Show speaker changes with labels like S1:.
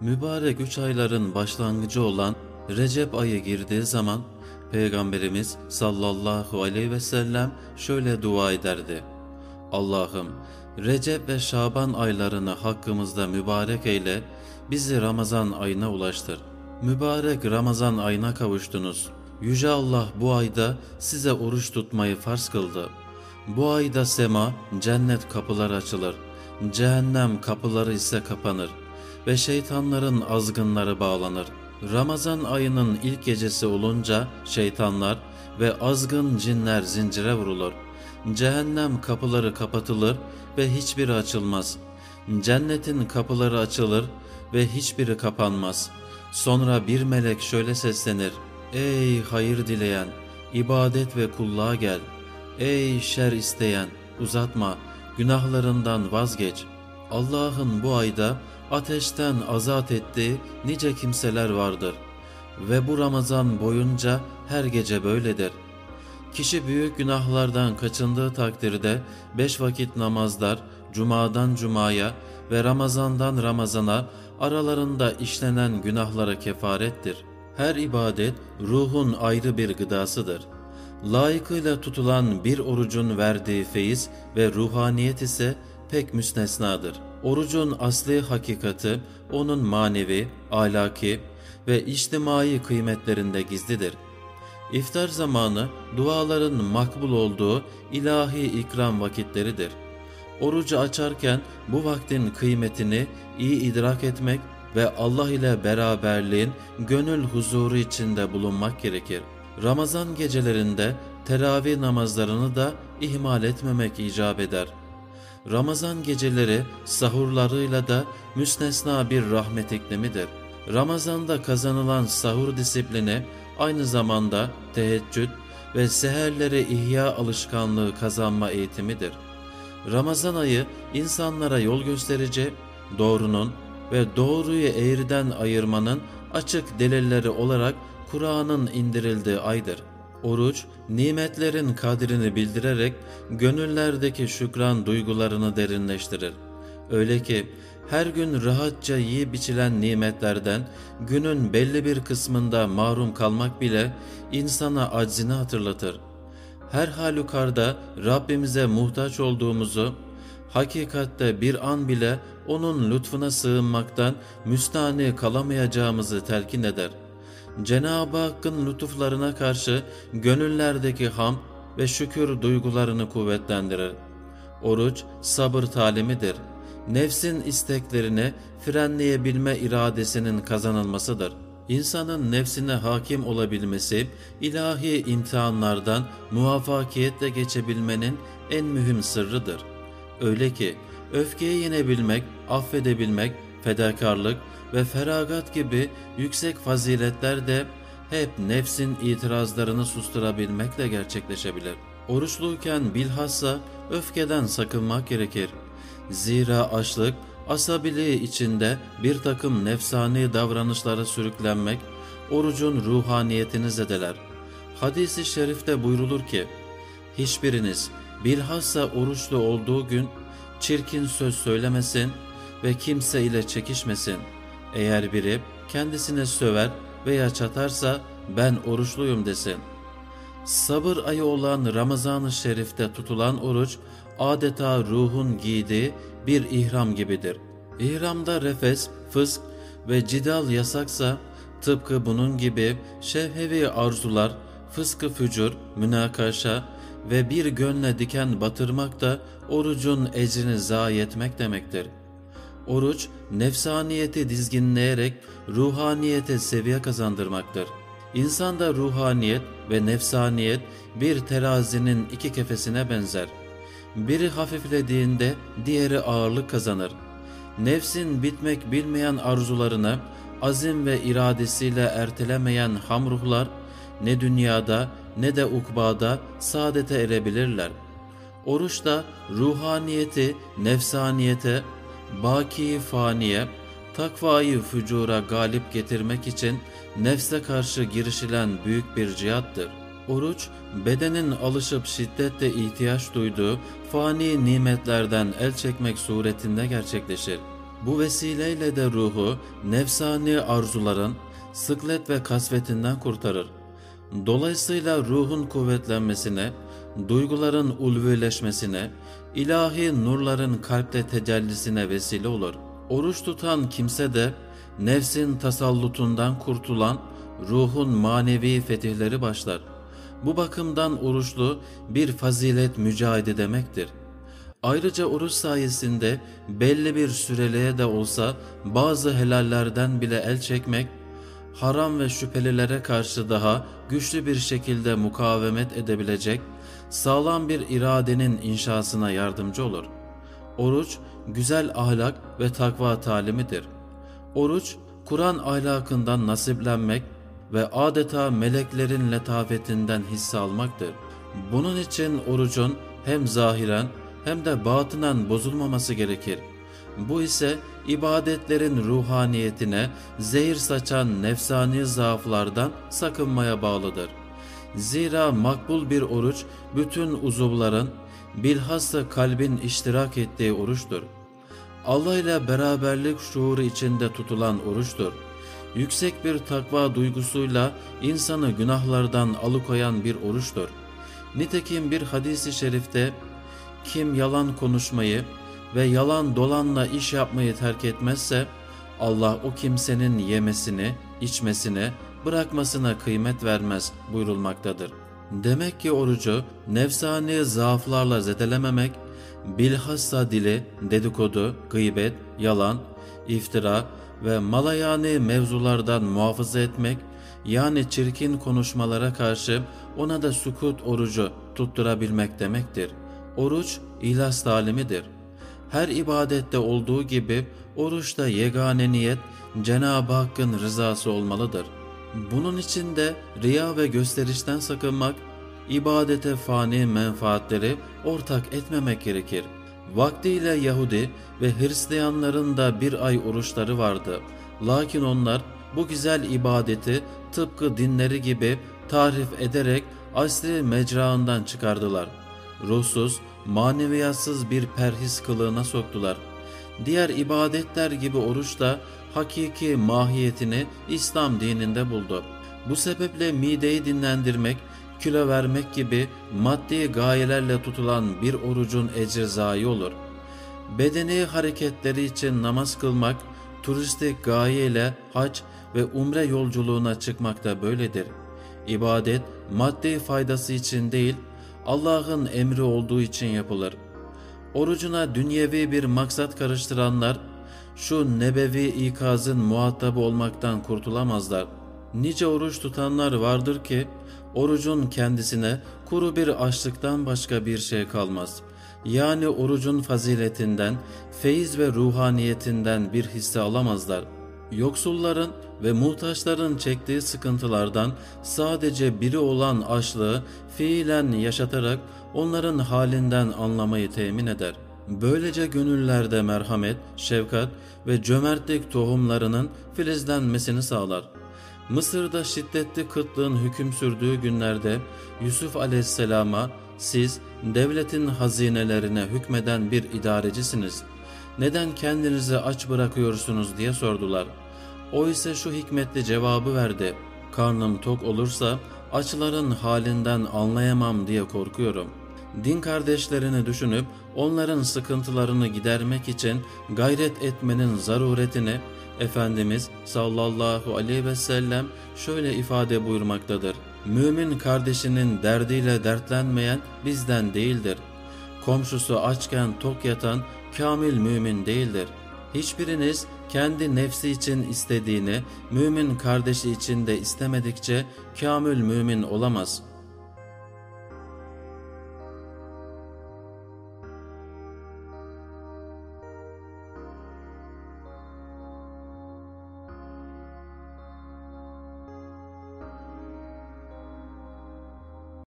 S1: Mübarek üç ayların başlangıcı olan Recep ayı girdiği zaman Peygamberimiz sallallahu aleyhi ve sellem şöyle dua ederdi. Allah'ım Recep ve Şaban aylarını hakkımızda mübarek eyle, bizi Ramazan ayına ulaştır. Mübarek Ramazan ayına kavuştunuz. Yüce Allah bu ayda size oruç tutmayı farz kıldı. Bu ayda sema, cennet kapıları açılır. Cehennem kapıları ise kapanır ve şeytanların azgınları bağlanır. Ramazan ayının ilk gecesi olunca şeytanlar ve azgın cinler zincire vurulur. Cehennem kapıları kapatılır ve hiçbiri açılmaz. Cennetin kapıları açılır ve hiçbiri kapanmaz. Sonra bir melek şöyle seslenir. Ey hayır dileyen, ibadet ve kulluğa gel. Ey şer isteyen, uzatma, günahlarından vazgeç. Allah'ın bu ayda ateşten azat ettiği nice kimseler vardır. Ve bu Ramazan boyunca her gece böyledir. Kişi büyük günahlardan kaçındığı takdirde beş vakit namazlar, cumadan cumaya ve Ramazandan Ramazana aralarında işlenen günahlara kefarettir. Her ibadet ruhun ayrı bir gıdasıdır. Layıkıyla tutulan bir orucun verdiği feyiz ve ruhaniyet ise pek müstesnadır. Orucun asli hakikati onun manevi, ahlaki ve içtimai kıymetlerinde gizlidir. İftar zamanı duaların makbul olduğu ilahi ikram vakitleridir. Orucu açarken bu vaktin kıymetini iyi idrak etmek ve Allah ile beraberliğin gönül huzuru içinde bulunmak gerekir. Ramazan gecelerinde teravih namazlarını da ihmal etmemek icap eder. Ramazan geceleri sahurlarıyla da müstesna bir rahmet iklimidir. Ramazanda kazanılan sahur disiplini aynı zamanda teheccüd ve seherleri ihya alışkanlığı kazanma eğitimidir. Ramazan ayı insanlara yol gösterici, doğrunun ve doğruyu eğriden ayırmanın açık delilleri olarak Kur'an'ın indirildiği aydır. Oruç, nimetlerin kadrini bildirerek gönüllerdeki şükran duygularını derinleştirir. Öyle ki her gün rahatça yiyip içilen nimetlerden günün belli bir kısmında mahrum kalmak bile insana aczini hatırlatır. Her halükarda Rabbimize muhtaç olduğumuzu, hakikatte bir an bile O'nun lütfuna sığınmaktan müstahni kalamayacağımızı telkin eder. Cenab-ı Hakk'ın lütuflarına karşı gönüllerdeki ham ve şükür duygularını kuvvetlendirir. Oruç sabır talimidir. Nefsin isteklerini frenleyebilme iradesinin kazanılmasıdır. İnsanın nefsine hakim olabilmesi, ilahi imtihanlardan muvaffakiyetle geçebilmenin en mühim sırrıdır. Öyle ki öfkeyi yenebilmek, affedebilmek, fedakarlık ve feragat gibi yüksek faziletler de hep nefsin itirazlarını susturabilmekle gerçekleşebilir. Oruçluyken bilhassa öfkeden sakınmak gerekir. Zira açlık, asabiliği içinde bir takım nefsani davranışlara sürüklenmek, orucun ruhaniyetini zedeler. Hadis-i şerifte buyrulur ki, hiçbiriniz bilhassa oruçlu olduğu gün çirkin söz söylemesin ve kimse ile çekişmesin. Eğer biri kendisine söver veya çatarsa ben oruçluyum desin. Sabır ayı olan Ramazan-ı Şerif'te tutulan oruç adeta ruhun giydiği bir ihram gibidir. İhramda refes, fısk ve cidal yasaksa tıpkı bunun gibi şevhevi arzular, fıskı fücur, münakaşa ve bir gönle diken batırmak da orucun ecrini zayi etmek demektir. Oruç, nefsaniyeti dizginleyerek ruhaniyete seviye kazandırmaktır. İnsanda ruhaniyet ve nefsaniyet bir terazinin iki kefesine benzer. Biri hafiflediğinde diğeri ağırlık kazanır. Nefsin bitmek bilmeyen arzularını azim ve iradesiyle ertelemeyen hamruhlar ne dünyada ne de ukbada saadete erebilirler. Oruç da ruhaniyeti nefsaniyete, baki faniye, takvayı fücura galip getirmek için nefse karşı girişilen büyük bir cihattır. Oruç, bedenin alışıp şiddetle ihtiyaç duyduğu fani nimetlerden el çekmek suretinde gerçekleşir. Bu vesileyle de ruhu nefsani arzuların sıklet ve kasvetinden kurtarır. Dolayısıyla ruhun kuvvetlenmesine, duyguların ulvileşmesine, ilahi nurların kalpte tecellisine vesile olur. Oruç tutan kimse de nefsin tasallutundan kurtulan ruhun manevi fetihleri başlar. Bu bakımdan oruçlu bir fazilet mücahede demektir. Ayrıca oruç sayesinde belli bir süreliğe de olsa bazı helallerden bile el çekmek, haram ve şüphelilere karşı daha güçlü bir şekilde mukavemet edebilecek sağlam bir iradenin inşasına yardımcı olur. Oruç, güzel ahlak ve takva talimidir. Oruç, Kur'an ahlakından nasiplenmek ve adeta meleklerin letafetinden hisse almaktır. Bunun için orucun hem zahiren hem de batınen bozulmaması gerekir. Bu ise ibadetlerin ruhaniyetine zehir saçan nefsani zaaflardan sakınmaya bağlıdır. Zira makbul bir oruç bütün uzuvların bilhassa kalbin iştirak ettiği oruçtur. Allah ile beraberlik şuuru içinde tutulan oruçtur. Yüksek bir takva duygusuyla insanı günahlardan alıkoyan bir oruçtur. Nitekim bir hadisi şerifte kim yalan konuşmayı ve yalan dolanla iş yapmayı terk etmezse Allah o kimsenin yemesini, içmesine, bırakmasına kıymet vermez buyurulmaktadır. Demek ki orucu nefsani zaaflarla zedelememek, bilhassa dili, dedikodu, gıybet, yalan, iftira ve malayani mevzulardan muhafaza etmek, yani çirkin konuşmalara karşı ona da sukut orucu tutturabilmek demektir. Oruç ihlas talimidir. Her ibadette olduğu gibi oruçta yegane niyet Cenab-ı Hakk'ın rızası olmalıdır. Bunun için de riya ve gösterişten sakınmak, ibadete fani menfaatleri ortak etmemek gerekir. Vaktiyle Yahudi ve Hristiyanların da bir ay oruçları vardı. Lakin onlar bu güzel ibadeti tıpkı dinleri gibi tarif ederek asli mecraından çıkardılar. Ruhsuz, maneviyatsız bir perhis kılığına soktular. Diğer ibadetler gibi oruç da hakiki mahiyetini İslam dininde buldu. Bu sebeple mideyi dinlendirmek, kilo vermek gibi maddi gayelerle tutulan bir orucun ecri zayi olur. Bedeni hareketleri için namaz kılmak, turistik gaye ile hac ve umre yolculuğuna çıkmak da böyledir. İbadet maddi faydası için değil, Allah'ın emri olduğu için yapılır. Orucuna dünyevi bir maksat karıştıranlar, şu nebevi ikazın muhatabı olmaktan kurtulamazlar. Nice oruç tutanlar vardır ki, orucun kendisine kuru bir açlıktan başka bir şey kalmaz. Yani orucun faziletinden, feyiz ve ruhaniyetinden bir hisse alamazlar. Yoksulların ve muhtaçların çektiği sıkıntılardan sadece biri olan açlığı fiilen yaşatarak onların halinden anlamayı temin eder. Böylece gönüllerde merhamet, şefkat ve cömertlik tohumlarının filizlenmesini sağlar. Mısır'da şiddetli kıtlığın hüküm sürdüğü günlerde Yusuf aleyhisselama siz devletin hazinelerine hükmeden bir idarecisiniz. Neden kendinizi aç bırakıyorsunuz diye sordular. O ise şu hikmetli cevabı verdi. Karnım tok olursa açların halinden anlayamam diye korkuyorum. Din kardeşlerini düşünüp onların sıkıntılarını gidermek için gayret etmenin zaruretini Efendimiz sallallahu aleyhi ve sellem şöyle ifade buyurmaktadır. Mümin kardeşinin derdiyle dertlenmeyen bizden değildir. Komşusu açken tok yatan kamil mümin değildir. Hiçbiriniz kendi nefsi için istediğini mümin kardeşi için de istemedikçe kamül mümin olamaz.